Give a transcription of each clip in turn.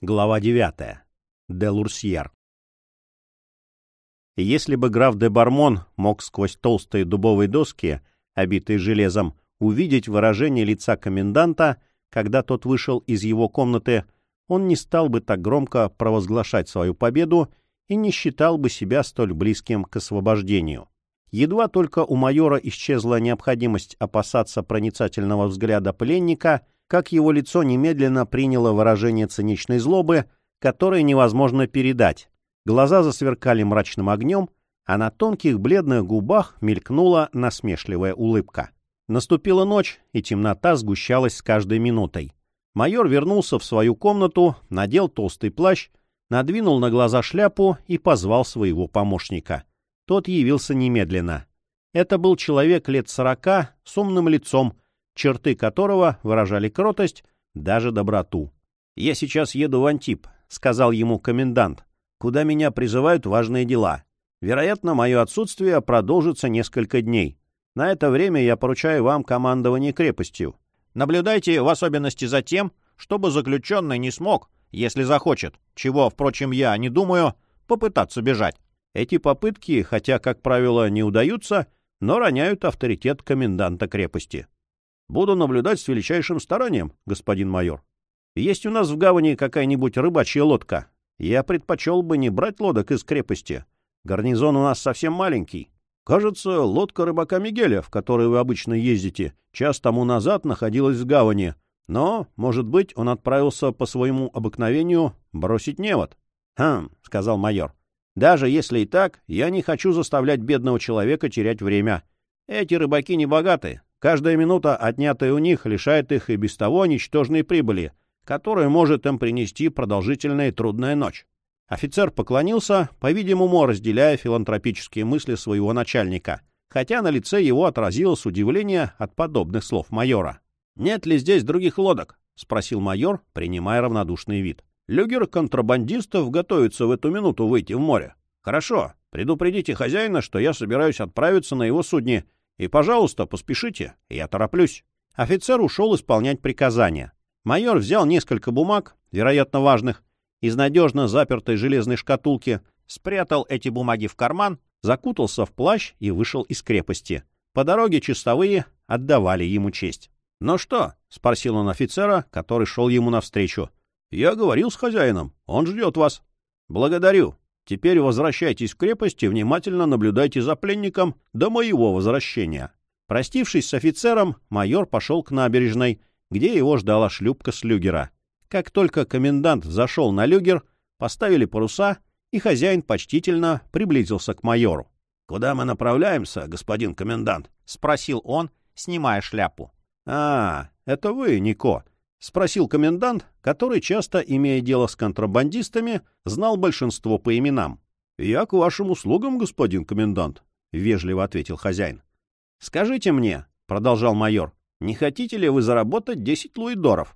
Глава 9. Де Лурсьер. Если бы граф де Бармон мог сквозь толстые дубовые доски, обитые железом, увидеть выражение лица коменданта, когда тот вышел из его комнаты, он не стал бы так громко провозглашать свою победу и не считал бы себя столь близким к освобождению. Едва только у майора исчезла необходимость опасаться проницательного взгляда пленника, как его лицо немедленно приняло выражение циничной злобы, которое невозможно передать. Глаза засверкали мрачным огнем, а на тонких бледных губах мелькнула насмешливая улыбка. Наступила ночь, и темнота сгущалась с каждой минутой. Майор вернулся в свою комнату, надел толстый плащ, надвинул на глаза шляпу и позвал своего помощника. Тот явился немедленно. Это был человек лет сорока с умным лицом, черты которого выражали кротость, даже доброту. «Я сейчас еду в Антип», — сказал ему комендант, — «куда меня призывают важные дела. Вероятно, мое отсутствие продолжится несколько дней. На это время я поручаю вам командование крепостью. Наблюдайте в особенности за тем, чтобы заключенный не смог, если захочет, чего, впрочем, я не думаю, попытаться бежать. Эти попытки, хотя, как правило, не удаются, но роняют авторитет коменданта крепости. Буду наблюдать с величайшим старанием, господин майор. Есть у нас в гавани какая-нибудь рыбачья лодка. Я предпочел бы не брать лодок из крепости. Гарнизон у нас совсем маленький. Кажется, лодка рыбака Мигеля, в которой вы обычно ездите, час тому назад находилась в гавани. Но, может быть, он отправился по своему обыкновению бросить невод. — Хм, — сказал майор. — Даже если и так, я не хочу заставлять бедного человека терять время. Эти рыбаки не богаты, Каждая минута, отнятая у них, лишает их и без того ничтожной прибыли, которую может им принести продолжительная и трудная ночь. Офицер поклонился, по-видимому, разделяя филантропические мысли своего начальника, хотя на лице его отразилось удивление от подобных слов майора. «Нет ли здесь других лодок?» — спросил майор, принимая равнодушный вид. «Люгер контрабандистов готовится в эту минуту выйти в море. Хорошо, предупредите хозяина, что я собираюсь отправиться на его судне и, пожалуйста, поспешите, я тороплюсь. Офицер ушел исполнять приказания. Майор взял несколько бумаг, вероятно, важных, из надежно запертой железной шкатулки, спрятал эти бумаги в карман, закутался в плащ и вышел из крепости. По дороге часовые отдавали ему честь. «Ну что?» — спросил он офицера, который шел ему навстречу. «Я говорил с хозяином. Он ждет вас». «Благодарю. Теперь возвращайтесь в крепость и внимательно наблюдайте за пленником до моего возвращения». Простившись с офицером, майор пошел к набережной, где его ждала шлюпка с люгера. Как только комендант зашел на люгер, поставили паруса, и хозяин почтительно приблизился к майору. — Куда мы направляемся, господин комендант? — спросил он, снимая шляпу. — А, это вы, Нико, — спросил комендант, который, часто имея дело с контрабандистами, знал большинство по именам. — Я к вашим услугам, господин комендант, — вежливо ответил хозяин. — Скажите мне, — продолжал майор, — не хотите ли вы заработать десять луидоров?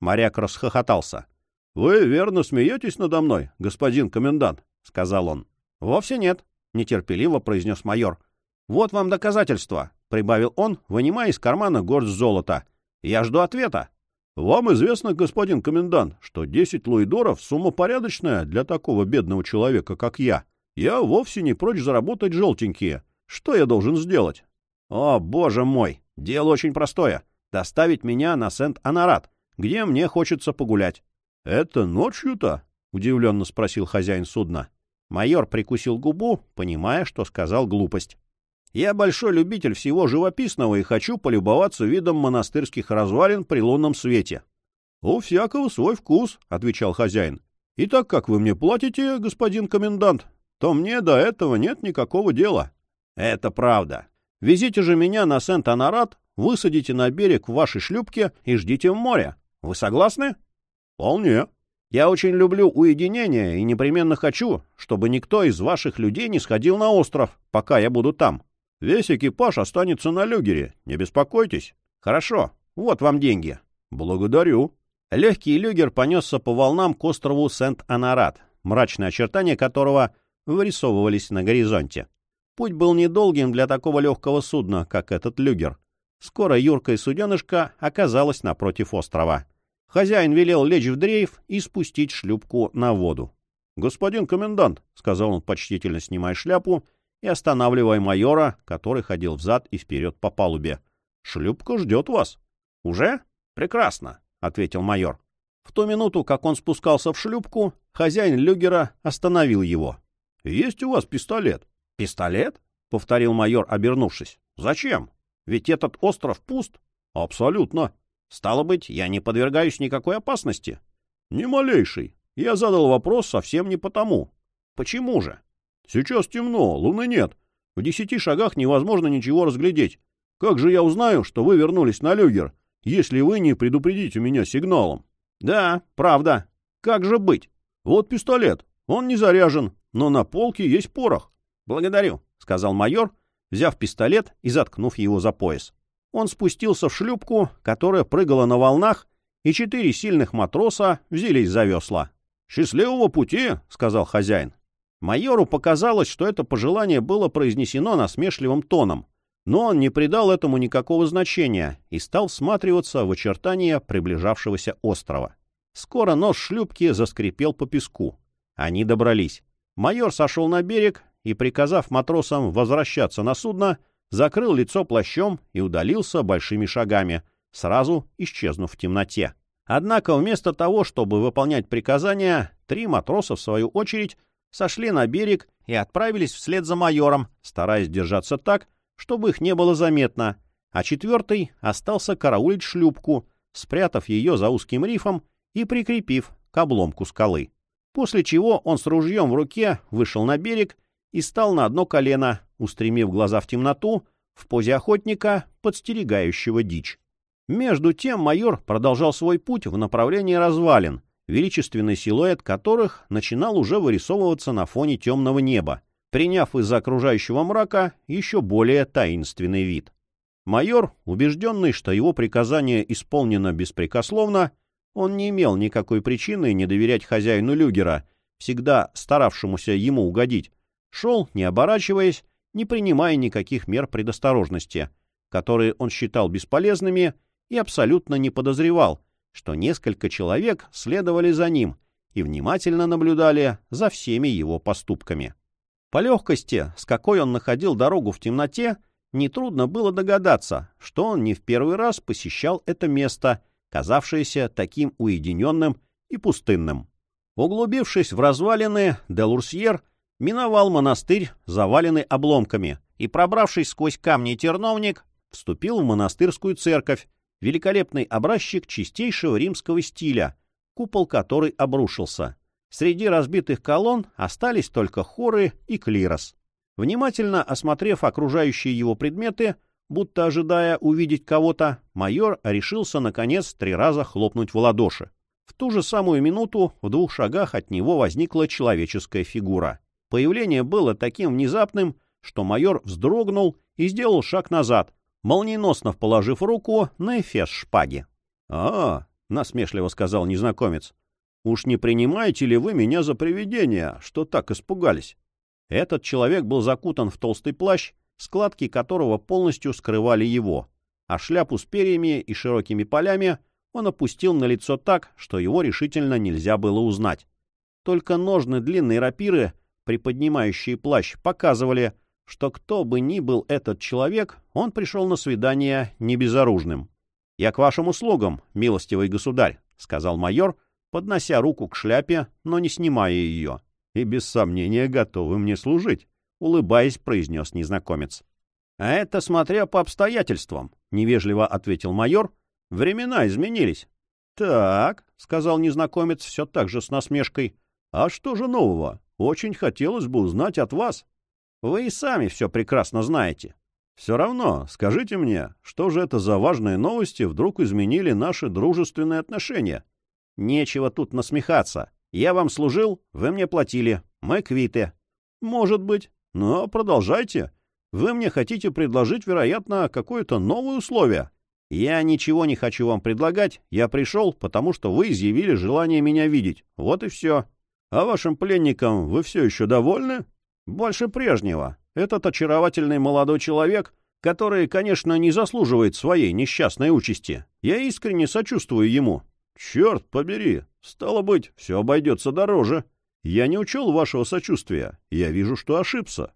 Моряк расхохотался. — Вы верно смеетесь надо мной, господин комендант, — сказал он. — Вовсе нет, — нетерпеливо произнес майор. — Вот вам доказательство, — прибавил он, вынимая из кармана горсть золота. — Я жду ответа. Вам известно, господин комендант, что десять луидоров — сумма порядочная для такого бедного человека, как я. Я вовсе не прочь заработать желтенькие. Что я должен сделать? О, боже мой! Дело очень простое. Доставить меня на Сент-Анарат, где мне хочется погулять. — Это ночью-то? — удивленно спросил хозяин судна. Майор прикусил губу, понимая, что сказал глупость. Я большой любитель всего живописного и хочу полюбоваться видом монастырских развалин при лунном свете. — У всякого свой вкус, — отвечал хозяин. — И так как вы мне платите, господин комендант, то мне до этого нет никакого дела. — Это правда. Везите же меня на Сент-Анарат, высадите на берег в вашей шлюпке и ждите в море. Вы согласны? — Вполне. Я очень люблю уединение и непременно хочу, чтобы никто из ваших людей не сходил на остров, пока я буду там. Весь экипаж останется на люгере, не беспокойтесь. Хорошо, вот вам деньги. Благодарю. Легкий люгер понесся по волнам к острову Сент-Анарат, мрачные очертания которого вырисовывались на горизонте. Путь был недолгим для такого легкого судна, как этот люгер. Скоро юркая суденышка оказалась напротив острова. Хозяин велел лечь в дрейф и спустить шлюпку на воду. — Господин комендант, — сказал он, почтительно снимая шляпу и останавливая майора, который ходил взад и вперед по палубе. — Шлюпка ждет вас. — Уже? Прекрасно, — ответил майор. В ту минуту, как он спускался в шлюпку, хозяин люгера остановил его. — Есть у вас пистолет? — Пистолет? — повторил майор, обернувшись. — Зачем? Ведь этот остров пуст. — Абсолютно. — Стало быть, я не подвергаюсь никакой опасности? — Ни малейшей. Я задал вопрос совсем не потому. — Почему же? — Сейчас темно, луны нет. В десяти шагах невозможно ничего разглядеть. Как же я узнаю, что вы вернулись на люгер, если вы не предупредите меня сигналом? — Да, правда. Как же быть? Вот пистолет. Он не заряжен, но на полке есть порох. — Благодарю, — сказал майор, взяв пистолет и заткнув его за пояс. Он спустился в шлюпку, которая прыгала на волнах, и четыре сильных матроса взялись за весла. «Счастливого пути!» — сказал хозяин. Майору показалось, что это пожелание было произнесено насмешливым тоном, но он не придал этому никакого значения и стал всматриваться в очертания приближавшегося острова. Скоро нос шлюпки заскрипел по песку. Они добрались. Майор сошел на берег и, приказав матросам возвращаться на судно, закрыл лицо плащом и удалился большими шагами, сразу исчезнув в темноте. Однако вместо того, чтобы выполнять приказания, три матроса, в свою очередь, сошли на берег и отправились вслед за майором, стараясь держаться так, чтобы их не было заметно, а четвертый остался караулить шлюпку, спрятав ее за узким рифом и прикрепив к обломку скалы. После чего он с ружьем в руке вышел на берег и стал на одно колено, устремив глаза в темноту, в позе охотника, подстерегающего дичь. Между тем майор продолжал свой путь в направлении развалин, величественный силуэт которых начинал уже вырисовываться на фоне темного неба, приняв из-за окружающего мрака еще более таинственный вид. Майор, убежденный, что его приказание исполнено беспрекословно, он не имел никакой причины не доверять хозяину люгера, всегда старавшемуся ему угодить, шел, не оборачиваясь, не принимая никаких мер предосторожности, которые он считал бесполезными и абсолютно не подозревал, что несколько человек следовали за ним и внимательно наблюдали за всеми его поступками. По легкости, с какой он находил дорогу в темноте, нетрудно было догадаться, что он не в первый раз посещал это место, казавшееся таким уединенным и пустынным. Углубившись в развалины, Делурсьер миновал монастырь, заваленный обломками, и, пробравшись сквозь камни терновник, вступил в монастырскую церковь, великолепный образчик чистейшего римского стиля, купол которой обрушился. Среди разбитых колонн остались только хоры и клирос. Внимательно осмотрев окружающие его предметы, будто ожидая увидеть кого-то, майор решился, наконец, три раза хлопнуть в ладоши. В ту же самую минуту в двух шагах от него возникла человеческая фигура. Появление было таким внезапным, что майор вздрогнул и сделал шаг назад, молниеносно положив руку на эфес шпаги. «А, — насмешливо сказал незнакомец, — уж не принимаете ли вы меня за привидение, что так испугались?» Этот человек был закутан в толстый плащ, складки которого полностью скрывали его, а шляпу с перьями и широкими полями он опустил на лицо так, что его решительно нельзя было узнать. Только ножны длинной рапиры, приподнимающие плащ, показывали, что кто бы ни был этот человек, он пришел на свидание не безоружным. — Я к вашим услугам, милостивый государь, — сказал майор, поднося руку к шляпе, но не снимая ее. — И без сомнения готовы мне служить, — улыбаясь, произнес незнакомец. — А это смотря по обстоятельствам, — невежливо ответил майор. — Времена изменились. — Так, — сказал незнакомец все так же с насмешкой. — А что же нового? Очень хотелось бы узнать от вас. Вы и сами все прекрасно знаете. Все равно, скажите мне, что же это за важные новости вдруг изменили наши дружественные отношения? Нечего тут насмехаться. Я вам служил, вы мне платили. Мы квиты. Может быть. Но продолжайте. Вы мне хотите предложить, вероятно, какое-то новое условие. Я ничего не хочу вам предлагать. Я пришел, потому что вы изъявили желание меня видеть. Вот и все. А вашим пленникам вы все еще довольны? Больше прежнего. Этот очаровательный молодой человек, который, конечно, не заслуживает своей несчастной участи. Я искренне сочувствую ему. Черт побери! Стало быть, все обойдется дороже. Я не учел вашего сочувствия. Я вижу, что ошибся.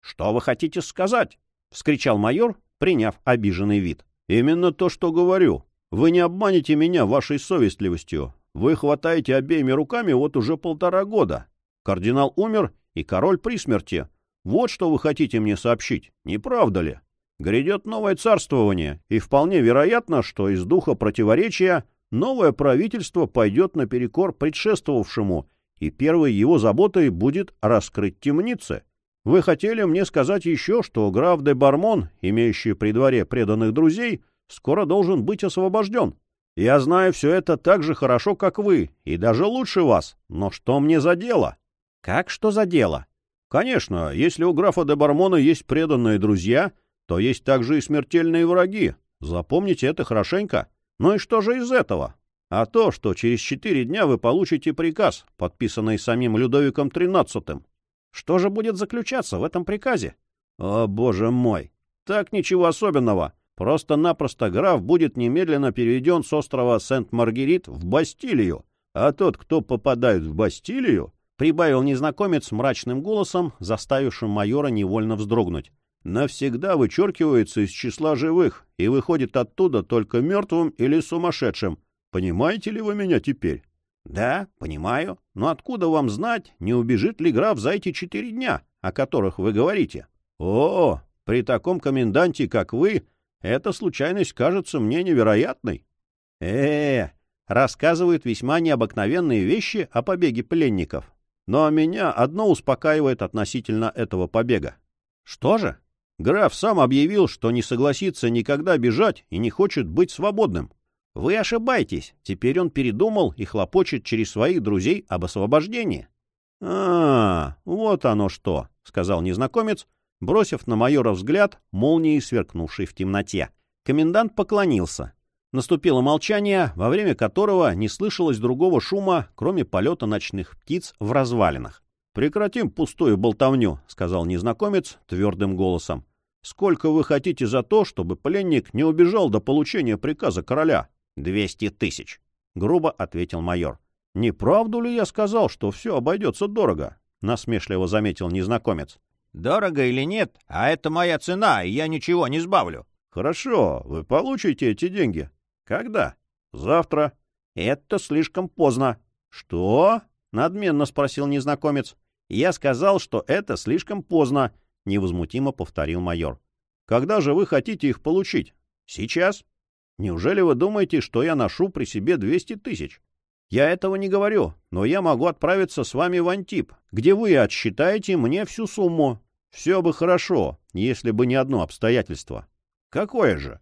— Что вы хотите сказать? — вскричал майор, приняв обиженный вид. — Именно то, что говорю. Вы не обманете меня вашей совестливостью. Вы хватаете обеими руками вот уже полтора года. Кардинал умер, и король при смерти. Вот что вы хотите мне сообщить, не правда ли? Грядет новое царствование, и вполне вероятно, что из духа противоречия новое правительство пойдет наперекор предшествовавшему, и первой его заботой будет раскрыть темницы. Вы хотели мне сказать еще, что граф де Бармон, имеющий при дворе преданных друзей, скоро должен быть освобожден. Я знаю все это так же хорошо, как вы, и даже лучше вас. Но что мне за дело? Как что за дело? Конечно, если у графа де Бармона есть преданные друзья, то есть также и смертельные враги. Запомните это хорошенько. Ну и что же из этого? А то, что через четыре дня вы получите приказ, подписанный самим Людовиком XIII. Что же будет заключаться в этом приказе? О, боже мой! Так ничего особенного. Просто-напросто граф будет немедленно переведен с острова Сент-Маргерит в Бастилию. А тот, кто попадает в Бастилию, прибавил незнакомец мрачным голосом, заставившим майора невольно вздрогнуть. Навсегда вычеркивается из числа живых и выходит оттуда только мертвым или сумасшедшим. Понимаете ли вы меня теперь? — Да, понимаю. Но откуда вам знать, не убежит ли граф за эти четыре дня, о которых вы говорите? — О, при таком коменданте, как вы, эта случайность кажется мне невероятной. Э, -э рассказывают весьма необыкновенные вещи о побеге пленников. Но меня одно успокаивает относительно этого побега. Что же? Граф сам объявил, что не согласится никогда бежать и не хочет быть свободным. Вы ошибаетесь. Теперь он передумал и хлопочет через своих друзей об освобождении. — А, вот оно что, — сказал незнакомец, бросив на майора взгляд, молнией сверкнувшей в темноте. Комендант поклонился. Наступило молчание, во время которого не слышалось другого шума, кроме полета ночных птиц в развалинах. «Прекратим пустую болтовню», — сказал незнакомец твердым голосом. «Сколько вы хотите за то, чтобы пленник не убежал до получения приказа короля?» «Двести тысяч», — грубо ответил майор. «Не правду ли я сказал, что все обойдется дорого?» — насмешливо заметил незнакомец. Дорого или нет, а это моя цена, и я ничего не сбавлю. Хорошо, вы получите эти деньги. Когда? Завтра. Это слишком поздно. Что? Надменно спросил незнакомец. Я сказал, что это слишком поздно, невозмутимо повторил майор. Когда же вы хотите их получить? Сейчас. Неужели вы думаете, что я ношу при себе 200 тысяч? Я этого не говорю, но я могу отправиться с вами в Антип, где вы отсчитаете мне всю сумму. Все бы хорошо, если бы не одно обстоятельство. Какое же?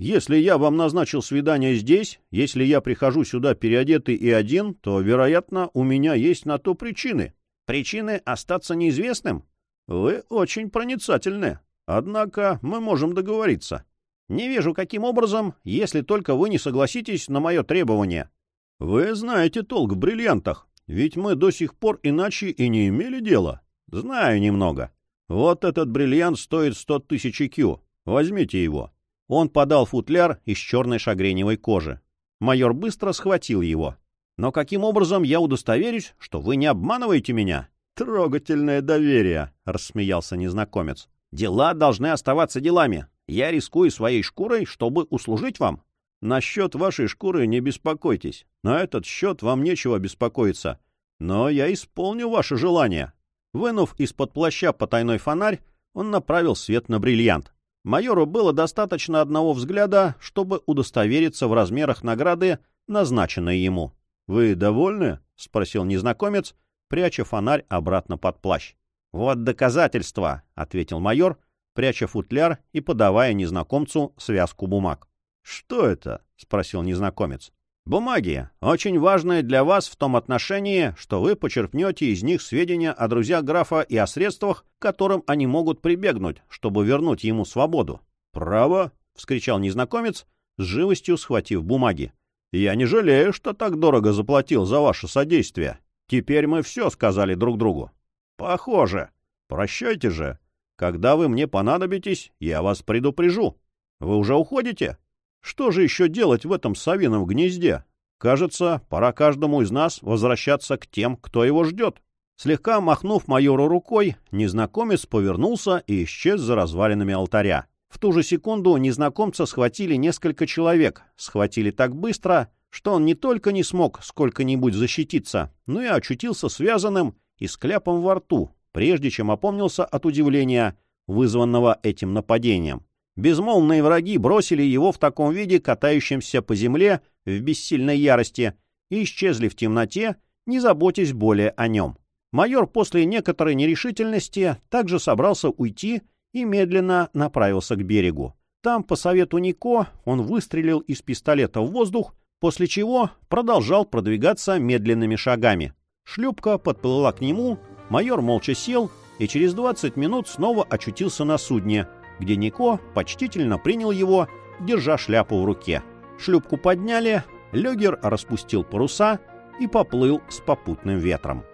Если я вам назначил свидание здесь, если я прихожу сюда переодетый и один, то, вероятно, у меня есть на то причины. Причины остаться неизвестным? Вы очень проницательны. Однако мы можем договориться. Не вижу, каким образом, если только вы не согласитесь на мое требование. Вы знаете толк в бриллиантах, ведь мы до сих пор иначе и не имели дела. Знаю немного. Вот этот бриллиант стоит сто тысяч кью. Возьмите его. Он подал футляр из черной шагреневой кожи. Майор быстро схватил его. Но каким образом я удостоверюсь, что вы не обманываете меня? Трогательное доверие, рассмеялся незнакомец. Дела должны оставаться делами. Я рискую своей шкурой, чтобы услужить вам. Насчет вашей шкуры не беспокойтесь. На этот счет вам нечего беспокоиться. Но я исполню ваше желание. Вынув из-под плаща потайной фонарь, он направил свет на бриллиант. Майору было достаточно одного взгляда, чтобы удостовериться в размерах награды, назначенной ему. — Вы довольны? — спросил незнакомец, пряча фонарь обратно под плащ. — Вот доказательства, — ответил майор, пряча футляр и подавая незнакомцу связку бумаг. «Что это?» — спросил незнакомец. «Бумаги, очень важные для вас в том отношении, что вы почерпнете из них сведения о друзьях графа и о средствах, которым они могут прибегнуть, чтобы вернуть ему свободу». «Право?» — вскричал незнакомец, с живостью схватив бумаги. «Я не жалею, что так дорого заплатил за ваше содействие. Теперь мы все сказали друг другу». «Похоже. Прощайте же. Когда вы мне понадобитесь, я вас предупрежу. Вы уже уходите?» Что же еще делать в этом совином гнезде? Кажется, пора каждому из нас возвращаться к тем, кто его ждет. Слегка махнув майору рукой, незнакомец повернулся и исчез за развалинами алтаря. В ту же секунду незнакомца схватили несколько человек, схватили так быстро, что он не только не смог сколько-нибудь защититься, но и очутился связанным и с кляпом во рту, прежде чем опомнился от удивления, вызванного этим нападением. Безмолвные враги бросили его в таком виде, катающимся по земле в бессильной ярости, и исчезли в темноте, не заботясь более о нем. Майор после некоторой нерешительности также собрался уйти и медленно направился к берегу. Там, по совету Нико, он выстрелил из пистолета в воздух, после чего продолжал продвигаться медленными шагами. Шлюпка подплыла к нему, майор молча сел и через 20 минут снова очутился на судне, где Нико почтительно принял его, держа шляпу в руке. Шлюпку подняли, Легер распустил паруса и поплыл с попутным ветром.